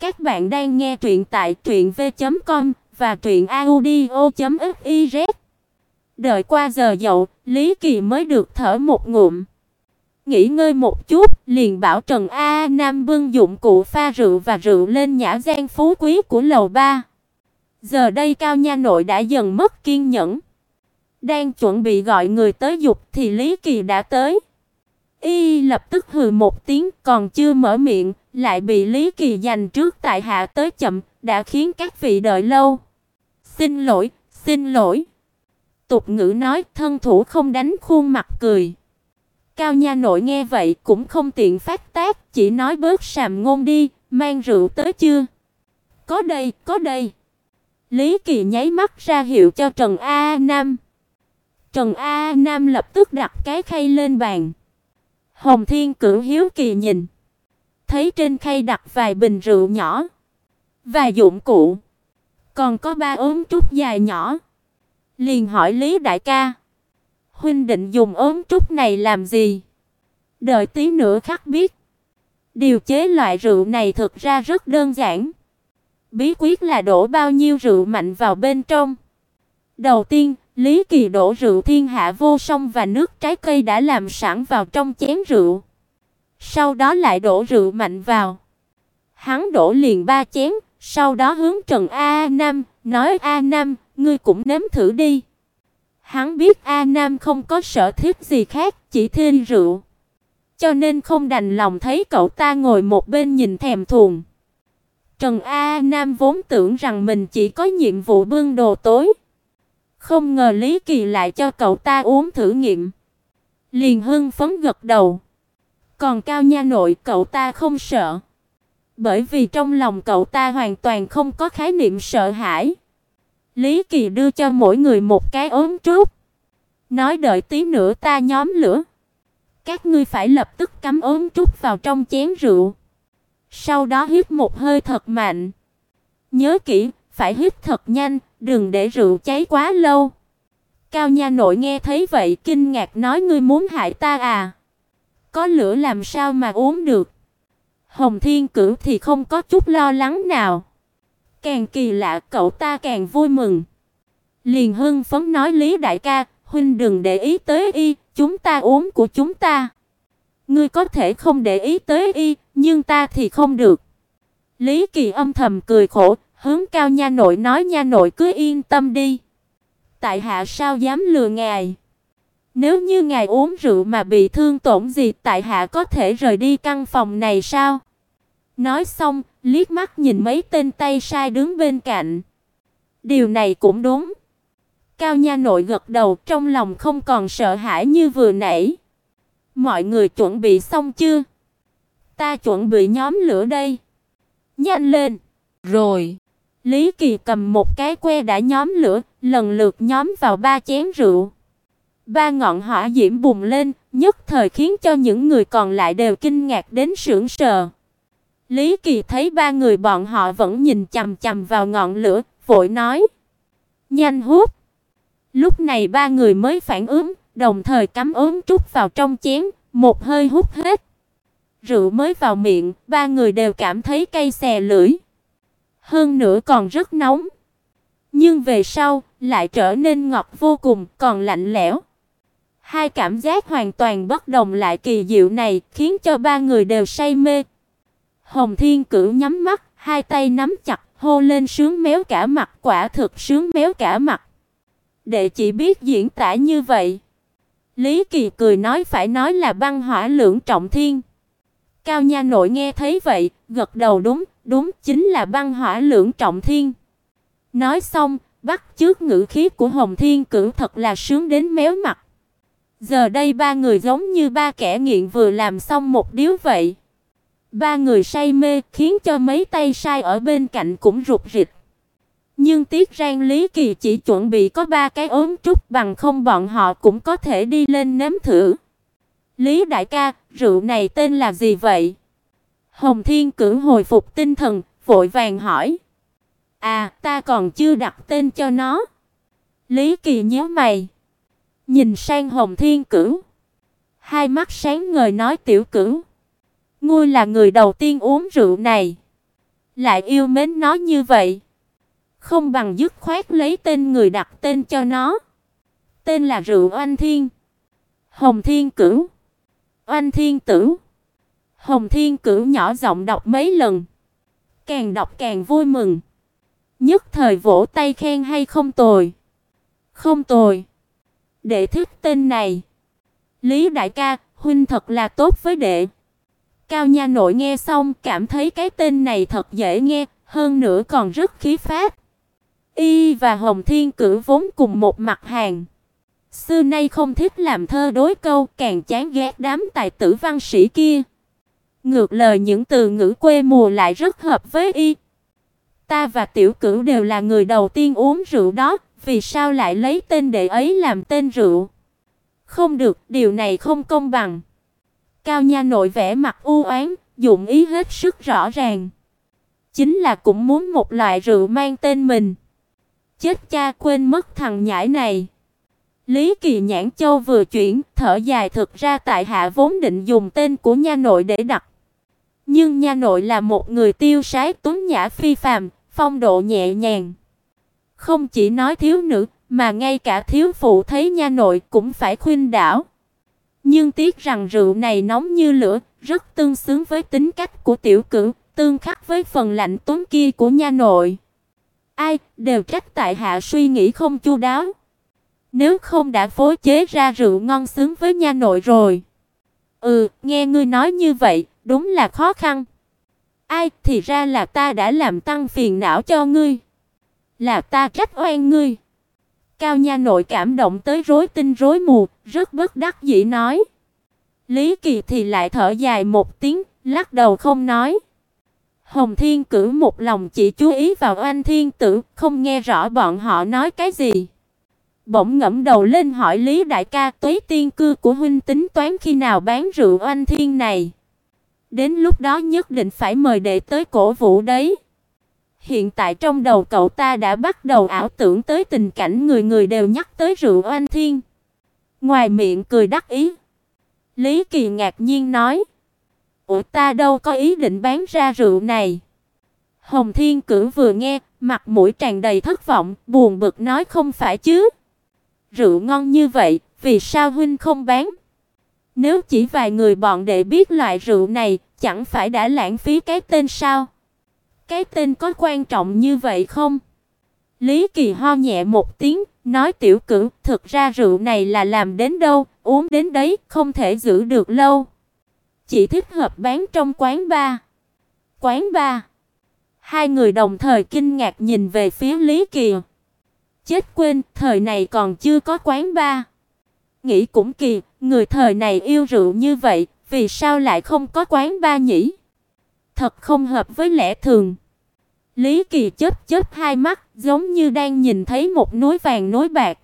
Các bạn đang nghe truyện tại truyệnv.com và truyệnaudio.fiz. Đợi qua giờ dậu, Lý Kỳ mới được thở một ngụm. Nghỉ ngơi một chút, liền bảo Trần A Nam bưng dụng cụ pha rượu và rượu lên nhã gian phú quý của lầu ba. Giờ đây Cao Nha nội đã dần mất kiên nhẫn. Đang chuẩn bị gọi người tới dục thì Lý Kỳ đã tới. Y lập tức hừ một tiếng, còn chưa mở miệng, lại bị Lý Kỳ giành trước tại hạ tới chậm, đã khiến các vị đợi lâu. Xin lỗi, xin lỗi. Tục ngữ nói thân thủ không đánh khuôn mặt cười. Cao nha nội nghe vậy cũng không tiện phát tác, chỉ nói bớt sàm ngôn đi, mang rượu tới chưa? Có đây, có đây. Lý Kỳ nháy mắt ra hiệu cho Trần A Nam. Trần A Nam lập tức đặt cái khay lên bàn. Hồng Thiên Cửu hiếu kỳ nhìn, thấy trên khay đặt vài bình rượu nhỏ, vài dụng cụ, còn có ba ốm trúc dài nhỏ. Liền hỏi Lý đại ca, huynh định dùng ốm trúc này làm gì? Đợi tí nữa khắc biết. Điều chế loại rượu này thực ra rất đơn giản. Bí quyết là đổ bao nhiêu rượu mạnh vào bên trong. Đầu tiên, Lý Kỳ đổ rượu thiên hạ vô song và nước trái cây đã làm sẵn vào trong chén rượu. Sau đó lại đổ rượu mạnh vào. Hắn đổ liền ba chén, sau đó hướng Trần A Nam, nói A Nam, ngươi cũng nếm thử đi. Hắn biết A Nam không có sở thích gì khác, chỉ thiên rượu. Cho nên không đành lòng thấy cậu ta ngồi một bên nhìn thèm thuồng. Trần A Nam vốn tưởng rằng mình chỉ có nhiệm vụ bưng đồ tối. Không ngờ Lý Kỳ lại cho cậu ta uống thử nghiệm. Liền hưng phấn gật đầu. Còn Cao Nha nội cậu ta không sợ. Bởi vì trong lòng cậu ta hoàn toàn không có khái niệm sợ hãi. Lý Kỳ đưa cho mỗi người một cái ốm trúc. Nói đợi tí nữa ta nhóm lửa. Các ngươi phải lập tức cắm ốm trúc vào trong chén rượu. Sau đó hít một hơi thật mạnh. Nhớ kỹ, phải hít thật nhanh, đừng để rượu cháy quá lâu. Cao nha nội nghe thấy vậy kinh ngạc nói ngươi muốn hại ta à? Có lửa làm sao mà uống được? Hồng Thiên Cửu thì không có chút lo lắng nào. Càng kỳ lạ cậu ta càng vui mừng. Liền hưng phấn nói Lý đại ca, huynh đừng để ý tới y, chúng ta uống của chúng ta. Ngươi có thể không để ý tới y, nhưng ta thì không được. Lý Kỳ âm thầm cười khổ, hướng Cao nha nội nói nha nội cứ yên tâm đi. Tại hạ sao dám lừa ngài? Nếu như ngài uống rượu mà bị thương tổn gì, tại hạ có thể rời đi căn phòng này sao? Nói xong, liếc mắt nhìn mấy tên tay sai đứng bên cạnh. Điều này cũng đúng. Cao nha nội gật đầu, trong lòng không còn sợ hãi như vừa nãy. Mọi người chuẩn bị xong chưa? Ta chuẩn bị nhóm lửa đây. Nhanh lên. Rồi. Lý Kỳ cầm một cái que đã nhóm lửa, lần lượt nhóm vào ba chén rượu. Ba ngọn hỏa diễm bùng lên, nhất thời khiến cho những người còn lại đều kinh ngạc đến sững sờ. Lý Kỳ thấy ba người bọn họ vẫn nhìn chằm chằm vào ngọn lửa, vội nói: "Nhanh hút." Lúc này ba người mới phản ứng, đồng thời cắm ốm trúc vào trong chén, một hơi hút hết. Rượu mới vào miệng, ba người đều cảm thấy cay xè lưỡi. Hơn nữa còn rất nóng. Nhưng về sau lại trở nên ngọt vô cùng, còn lạnh lẽo. Hai cảm giác hoàn toàn bất đồng lại kỳ diệu này, khiến cho ba người đều say mê. Hồng Thiên Cửu nhắm mắt, hai tay nắm chặt, hô lên sướng méo cả mặt, quả thực sướng méo cả mặt. Đệ chỉ biết diễn tả như vậy. Lý Kỳ cười nói phải nói là băng hỏa lưỡng trọng thiên. Cao nha nội nghe thấy vậy, gật đầu đúng, đúng chính là băng hỏa lưỡng trọng thiên. Nói xong, bắt trước ngữ khí của Hồng Thiên Cửu thật là sướng đến méo mặt. Giờ đây ba người giống như ba kẻ nghiện vừa làm xong một điếu vậy. Ba người say mê khiến cho mấy tay sai ở bên cạnh cũng rụt rịch. Nhưng tiếc rằng Lý Kỳ chỉ chuẩn bị có ba cái ốm trúc bằng không bọn họ cũng có thể đi lên nếm thử. Lý đại ca, rượu này tên là gì vậy? Hồng Thiên Cửu hồi phục tinh thần, vội vàng hỏi. À, ta còn chưa đặt tên cho nó. Lý Kỳ nhíu mày, nhìn sang Hồng Thiên Cửu, hai mắt sáng ngời nói tiểu Cửu, ngươi là người đầu tiên uống rượu này. lại yêu mến nó như vậy. Không bằng dứt khoát lấy tên người đặt tên cho nó. Tên là Rượu Oanh Thiên. Hồng Thiên Cửu. Oanh Thiên Tử. Hồng Thiên Cửu nhỏ giọng đọc mấy lần. Càng đọc càng vui mừng. Nhất thời vỗ tay khen hay không tồi. Không tồi. Đệ thích tên này. Lý đại ca, huynh thật là tốt với đệ. Cao nha nội nghe xong cảm thấy cái tên này thật dễ nghe, hơn nữa còn rất khí phách. Y và Hồng Thiên Cử vốn cùng một mặt hàng. Xưa nay không thích làm thơ đối câu, càng chán ghét đám tài tử văn sĩ kia. Ngược lời những từ ngữ quê mùa lại rất hợp với y. Ta và tiểu cửu đều là người đầu tiên uống rượu đó, vì sao lại lấy tên đệ ấy làm tên rượu? Không được, điều này không công bằng. Cao nha nội vẻ mặt u oán, dụng ý hết sức rõ ràng. Chính là cũng muốn một loại rượu mang tên mình. Chết cha quên mất thằng nhãi này. Lý Kỳ Nhãn Châu vừa chuyển, thở dài thực ra tại hạ vốn định dùng tên của nha nội để đặt. Nhưng nha nội là một người tiêu sái tuấn nhã phi phàm, phong độ nhẹ nhàng. Không chỉ nói thiếu nữ, mà ngay cả thiếu phụ thấy nha nội cũng phải khuyên đảo. Nhưng tiếc rằng rượu này nóng như lửa, rất tương xứng với tính cách của tiểu cửu, tương khắc với phần lạnh tuấn kia của nha nội. Ai, đều trách tại hạ suy nghĩ không chu đáo. Nếu không đã phối chế ra rượu ngon sướng với nha nội rồi. Ừ, nghe ngươi nói như vậy, đúng là khó khăn. Ai, thì ra là ta đã làm tăng phiền não cho ngươi. Là ta trách oan ngươi. Cao nha nội cảm động tới rối tinh rối mù, rất bất đắc dĩ nói. Lý Kỳ thì lại thở dài một tiếng, lắc đầu không nói. Hồng Thiên Cử một lòng chỉ chú ý vào oan Thiên Tử, không nghe rõ bọn họ nói cái gì. Bỗng ngẫm đầu lên hỏi Lý đại ca, Tuế tiên cư của huynh tính toán khi nào bán rượu Oanh Thiên này. Đến lúc đó nhất định phải mời đệ tới cổ vũ đấy. Hiện tại trong đầu cậu ta đã bắt đầu ảo tưởng tới tình cảnh người người đều nhắc tới rượu Oanh Thiên. Ngoài miệng cười đắc ý. Lý Kỳ ngạc nhiên nói: "Ủa ta đâu có ý định bán ra rượu này." Hồng Thiên Cử vừa nghe, mặt mũi tràn đầy thất vọng, buồn bực nói không phải chứ. Rượu ngon như vậy, vì sao huynh không bán? Nếu chỉ vài người bọn đệ biết loại rượu này, chẳng phải đã lãng phí cái tên sao? Cái tên có quan trọng như vậy không? Lý Kỳ ho nhẹ một tiếng, nói tiểu cửu, thực ra rượu này là làm đến đâu, uống đến đấy, không thể giữ được lâu. Chỉ thích hợp bán trong quán bar. Quán bar. Hai người đồng thời kinh ngạc nhìn về phía Lý Kỳ. Chết quên, thời này còn chưa có quán bar. Nghĩ cũng kỳ, người thời này yêu rượu như vậy, vì sao lại không có quán bar nhỉ? Thật không hợp với lẽ thường. Lý Kỳ chớp chớp hai mắt, giống như đang nhìn thấy một núi vàng núi bạc.